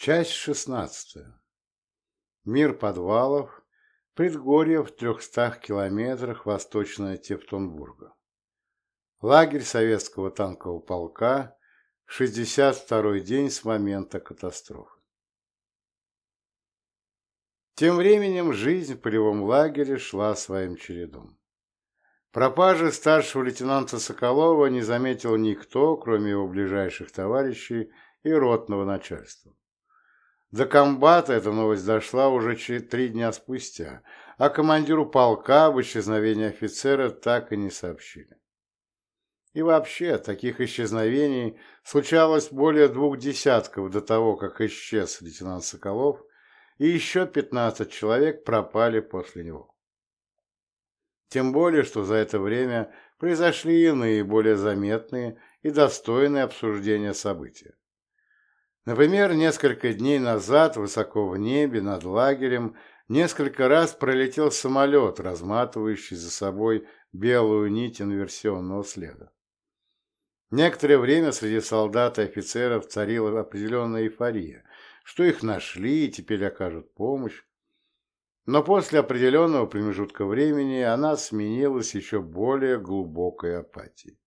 Часть шестнадцатая. Мир подвалов. Предгорье в трехстах километрах восточно от Тевтонбурга. Лагерь советского танкового полка. 62-й день с момента катастрофы. Тем временем жизнь в полевом лагере шла своим чередом. Пропажи старшего лейтенанта Соколова не заметил никто, кроме его ближайших товарищей и ротного начальства. До комбата эта новость дошла уже три дня спустя, а командиру полка об исчезновении офицера так и не сообщили. И вообще, таких исчезновений случалось более двух десятков до того, как исчез лейтенант Соколов, и еще 15 человек пропали после него. Тем более, что за это время произошли иные, более заметные и достойные обсуждения события. Например, несколько дней назад высоко в небе над лагерем несколько раз пролетел самолет, разматывающий за собой белую нить инверсионного следа. Некоторое время среди солдат и офицеров царила определенная эйфория, что их нашли и теперь окажут помощь. Но после определенного промежутка времени она сменилась еще более глубокой апатией.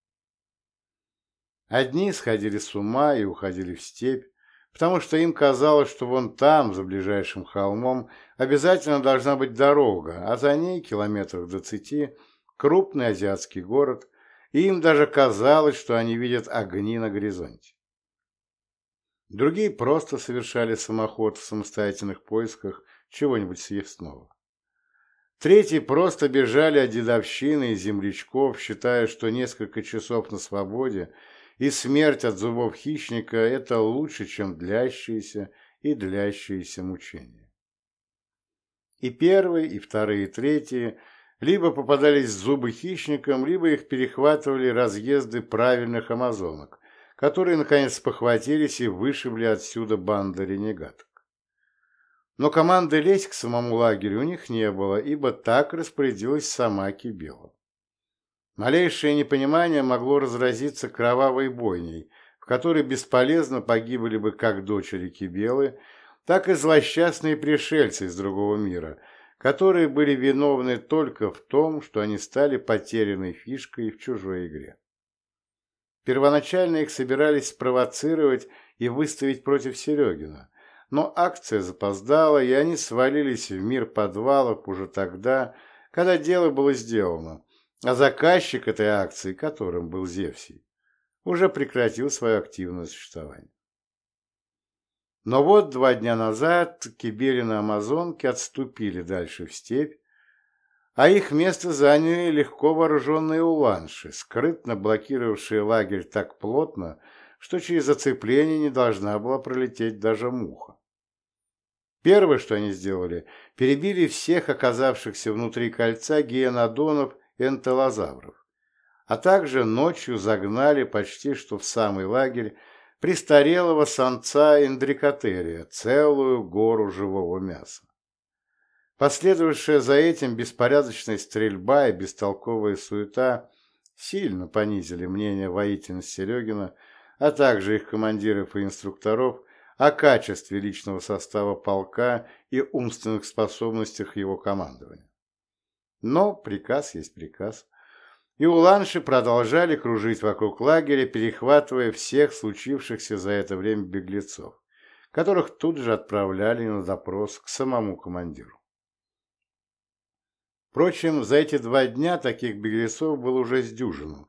Одни сходили с ума и уходили в степь, потому что им казалось, что вон там, за ближайшим холмом, обязательно должна быть дорога, а за ней, километров двадцати, крупный азиатский город, и им даже казалось, что они видят огни на горизонте. Другие просто совершали самоход в самостоятельных поисках чего-нибудь съестного. Третьи просто бежали от дедовщины и землячков, считая, что несколько часов на свободе и смерть от зубов хищника – это лучше, чем длящиеся и длящиеся мучения. И первые, и вторые, и третьи либо попадались зубы хищникам, либо их перехватывали разъезды правильных амазонок, которые, наконец, похватились и вышибли отсюда банды ренегаток. Но команды лезть к самому лагерю у них не было, ибо так распорядилась сама Кибела. Малейшее непонимание могло разразиться кровавой бойней, в которой бесполезно погибли бы как дочери Кибелы, так и злосчастные пришельцы из другого мира, которые были виновны только в том, что они стали потерянной фишкой в чужой игре. Первоначально их собирались спровоцировать и выставить против Серегина, но акция запоздала, и они свалились в мир подвалов уже тогда, когда дело было сделано, а заказчик этой акции, которым был Зевсий, уже прекратил свое активное существование. Но вот два дня назад Киберины Амазонки отступили дальше в степь, а их место заняли легко вооруженные уланши, скрытно блокировавшие лагерь так плотно, что через зацепление не должна была пролететь даже муха. Первое, что они сделали, перебили всех оказавшихся внутри кольца гиенодонов энтелозавров, а также ночью загнали почти что в самый лагерь престарелого самца эндрикотерия, целую гору живого мяса. Последовавшая за этим беспорядочная стрельба и бестолковая суета сильно понизили мнение воительности Серегина, а также их командиров и инструкторов о качестве личного состава полка и умственных способностях его командования. Но приказ есть приказ. И уланши продолжали кружить вокруг лагеря, перехватывая всех случившихся за это время беглецов, которых тут же отправляли на допрос к самому командиру. Впрочем, за эти два дня таких беглецов было уже с дюжину,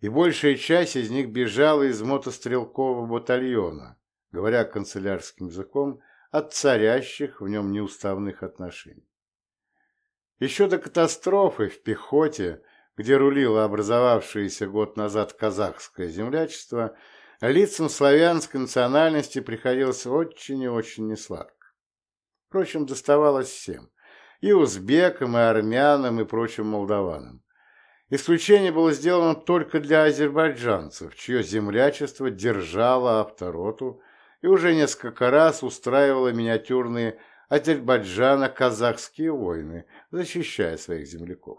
и большая часть из них бежала из мотострелкового батальона, говоря канцелярским языком, от царящих в нем неуставных отношений. Еще до катастрофы в пехоте, где рулило образовавшееся год назад казахское землячество, лицам славянской национальности приходилось очень и очень несладко. Впрочем, доставалось всем – и узбекам, и армянам, и прочим молдаванам. Исключение было сделано только для азербайджанцев, чье землячество держало автороту и уже несколько раз устраивало миниатюрные Азербайджана-казахские войны, защищая своих земляков.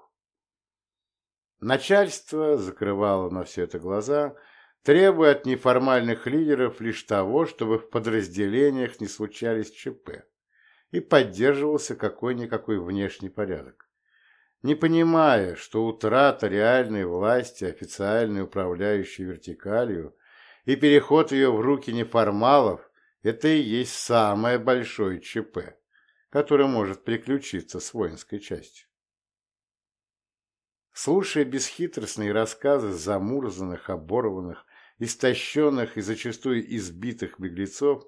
Начальство закрывало на все это глаза, требуя от неформальных лидеров лишь того, чтобы в подразделениях не случались ЧП и поддерживался какой-никакой внешний порядок. Не понимая, что утрата реальной власти официальной управляющей вертикалью и переход ее в руки неформалов – это и есть самое большое ЧП, которое может приключиться с воинской частью. Слушая бесхитростные рассказы замурзанных, оборванных, истощенных и зачастую избитых беглецов,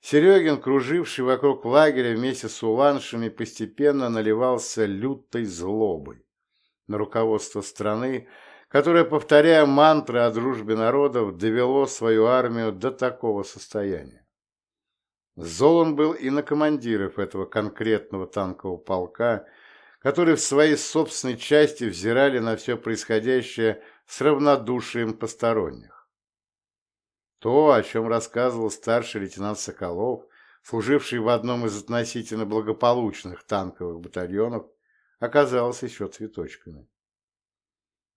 Серегин, круживший вокруг лагеря вместе с уланшами, постепенно наливался лютой злобой на руководство страны, которое, повторяя мантры о дружбе народов, довело свою армию до такого состояния. Зол он был и на командиров этого конкретного танкового полка, которые в своей собственной части взирали на все происходящее с равнодушием посторонних. То, о чем рассказывал старший лейтенант Соколов, служивший в одном из относительно благополучных танковых батальонов, оказалось еще цветочками.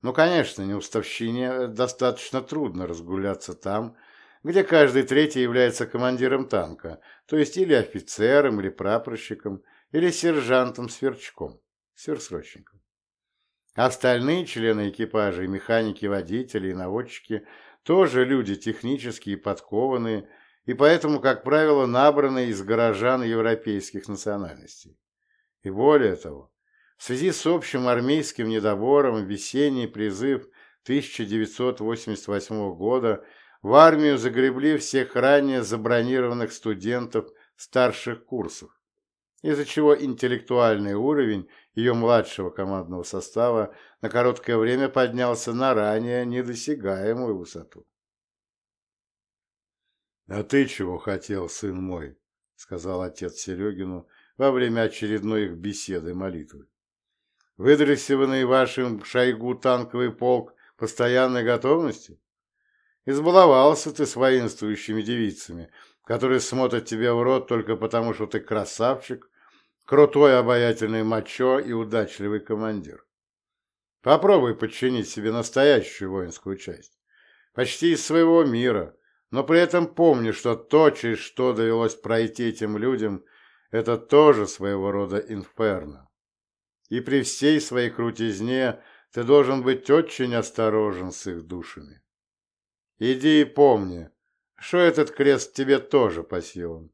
Ну, конечно, неуставщине достаточно трудно разгуляться там, где каждый третий является командиром танка, то есть или офицером, или прапорщиком, или сержантом-сверчком сверхсрочников. Остальные члены экипажа, и механики, водители, и наводчики тоже люди технические, подкованные, и поэтому, как правило, набранные из горожан европейских национальностей. И более того, в связи с общим армейским недобором весенний призыв 1988 года в армию загребли всех ранее забронированных студентов старших курсов, из-за чего интеллектуальный уровень ее младшего командного состава на короткое время поднялся на ранее недосягаемую высоту. «А ты чего хотел, сын мой?» — сказал отец Серегину во время очередной их беседы молитвы. «Выдрессированный вашим шайгу танковый полк постоянной готовности? Избаловался ты с воинствующими девицами, которые смотрят тебе в рот только потому, что ты красавчик крутой обаятельный мачо и удачливый командир. Попробуй подчинить себе настоящую воинскую часть, почти из своего мира, но при этом помни, что то, через что довелось пройти этим людям, это тоже своего рода инферно. И при всей своей крутизне ты должен быть очень осторожен с их душами. Иди и помни, что этот крест тебе тоже по силам.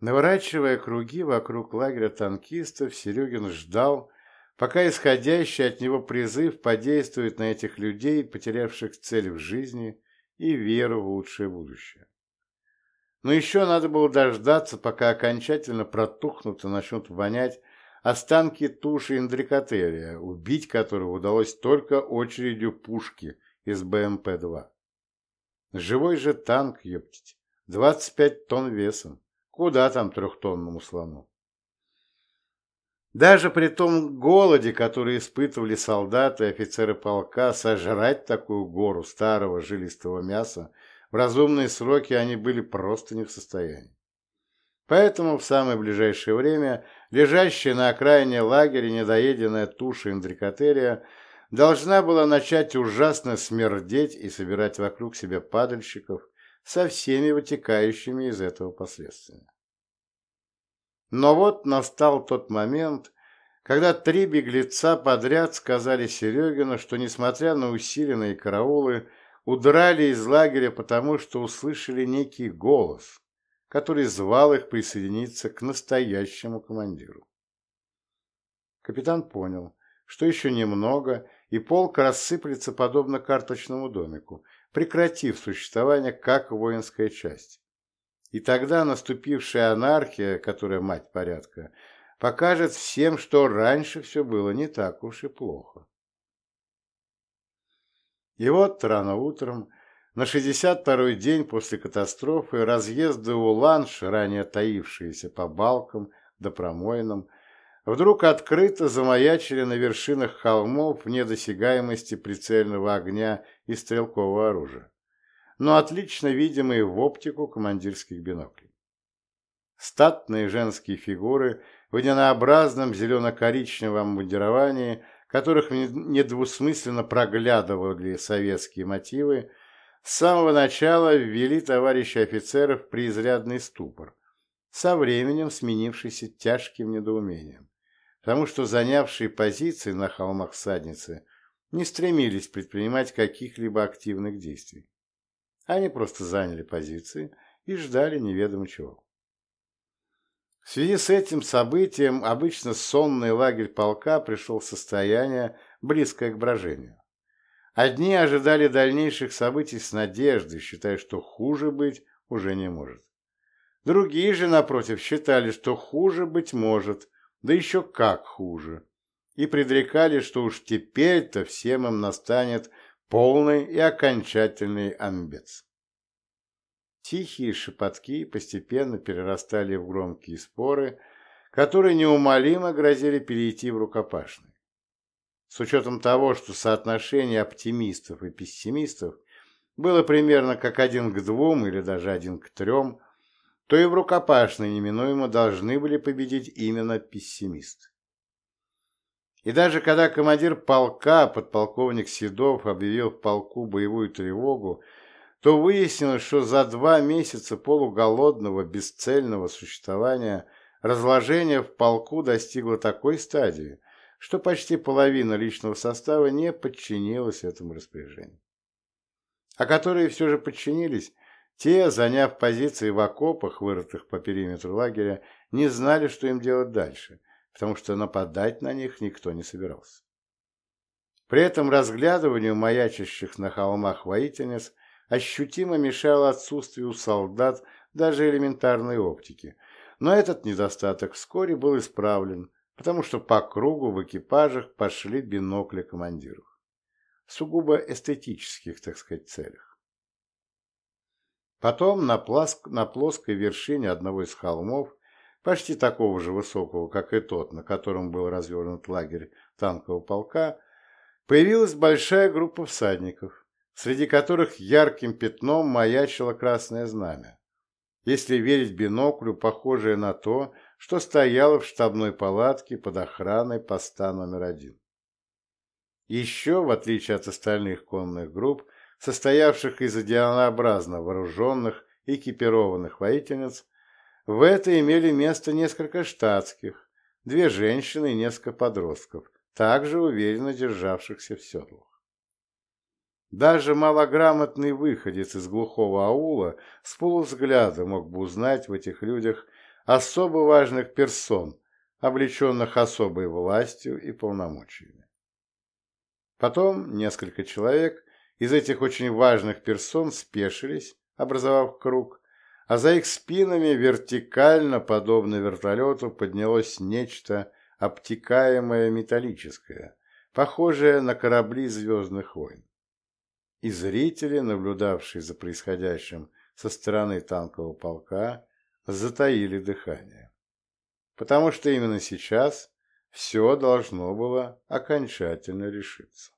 Наворачивая круги вокруг лагеря танкистов, Серегин ждал, пока исходящий от него призыв подействует на этих людей, потерявших цель в жизни и веру в лучшее будущее. Но еще надо было дождаться, пока окончательно протухнут и начнут вонять останки туши индрикотерия, убить которого удалось только очередью пушки из БМП-2. Живой же танк, ептить, 25 тонн весом. Куда там трехтонному слону? Даже при том голоде, который испытывали солдаты и офицеры полка, сожрать такую гору старого жилистого мяса в разумные сроки они были просто не в состоянии. Поэтому в самое ближайшее время лежащая на окраине лагеря недоеденная туша индрикотерия должна была начать ужасно смердеть и собирать вокруг себя падальщиков, со всеми вытекающими из этого последствиями. Но вот настал тот момент, когда три беглеца подряд сказали Серегину, что, несмотря на усиленные караулы, удрали из лагеря, потому что услышали некий голос, который звал их присоединиться к настоящему командиру. Капитан понял, что еще немного, и полк рассыплется подобно карточному домику, прекратив существование как воинская часть. И тогда наступившая анархия, которая мать порядка, покажет всем, что раньше все было не так уж и плохо. И вот рано утром, на 62-й день после катастрофы, разъезды Уланш, ранее таившиеся по балкам да промоинам, вдруг открыто замаячили на вершинах холмов в недосягаемости прицельного огня и стрелкового оружия, но отлично видимые в оптику командирских биноклей. Статные женские фигуры в единообразном зелено-коричневом мундировании, которых недвусмысленно проглядывали советские мотивы, с самого начала ввели товарищи офицеров при изрядный ступор, со временем сменившийся тяжким недоумением, потому что занявшие позиции на холмах Садницы не стремились предпринимать каких-либо активных действий. Они просто заняли позиции и ждали неведомо чего. В связи с этим событием обычно сонный лагерь полка пришел в состояние, близкое к брожению. Одни ожидали дальнейших событий с надеждой, считая, что хуже быть уже не может. Другие же, напротив, считали, что хуже быть может, да еще как хуже, и предрекали, что уж теперь-то всем им настанет полный и окончательный амбец. Тихие шепотки постепенно перерастали в громкие споры, которые неумолимо грозили перейти в рукопашный. С учетом того, что соотношение оптимистов и пессимистов было примерно как один к двум или даже один к трем, то и в рукопашной неминуемо должны были победить именно пессимисты. И даже когда командир полка, подполковник Седов, объявил в полку боевую тревогу, то выяснилось, что за два месяца полуголодного, бесцельного существования разложение в полку достигло такой стадии, что почти половина личного состава не подчинилась этому распоряжению. А которые все же подчинились, те, заняв позиции в окопах, вырытых по периметру лагеря, не знали, что им делать дальше, потому что нападать на них никто не собирался. При этом разглядыванию маячащих на холмах воительниц ощутимо мешало отсутствие у солдат даже элементарной оптики, но этот недостаток вскоре был исправлен, потому что по кругу в экипажах пошли бинокли командиров. Сугубо эстетических, так сказать, целях. Потом на, плоск... на плоской вершине одного из холмов, почти такого же высокого, как и тот, на котором был развернут лагерь танкового полка, появилась большая группа всадников, среди которых ярким пятном маячило красное знамя. Если верить биноклю, похожее на то, что стояло в штабной палатке под охраной поста номер один. Еще, в отличие от остальных конных групп, состоявших из идеалообразно вооруженных экипированных воительниц, в это имели место несколько штатских, две женщины и несколько подростков, также уверенно державшихся в седлах. Даже малограмотный выходец из глухого аула с полувзгляда мог бы узнать в этих людях особо важных персон, облеченных особой властью и полномочиями. Потом несколько человек из этих очень важных персон спешились, образовав круг, а за их спинами вертикально, подобно вертолету, поднялось нечто обтекаемое металлическое, похожее на корабли звездных войн и зрители, наблюдавшие за происходящим со стороны танкового полка, затаили дыхание. Потому что именно сейчас все должно было окончательно решиться.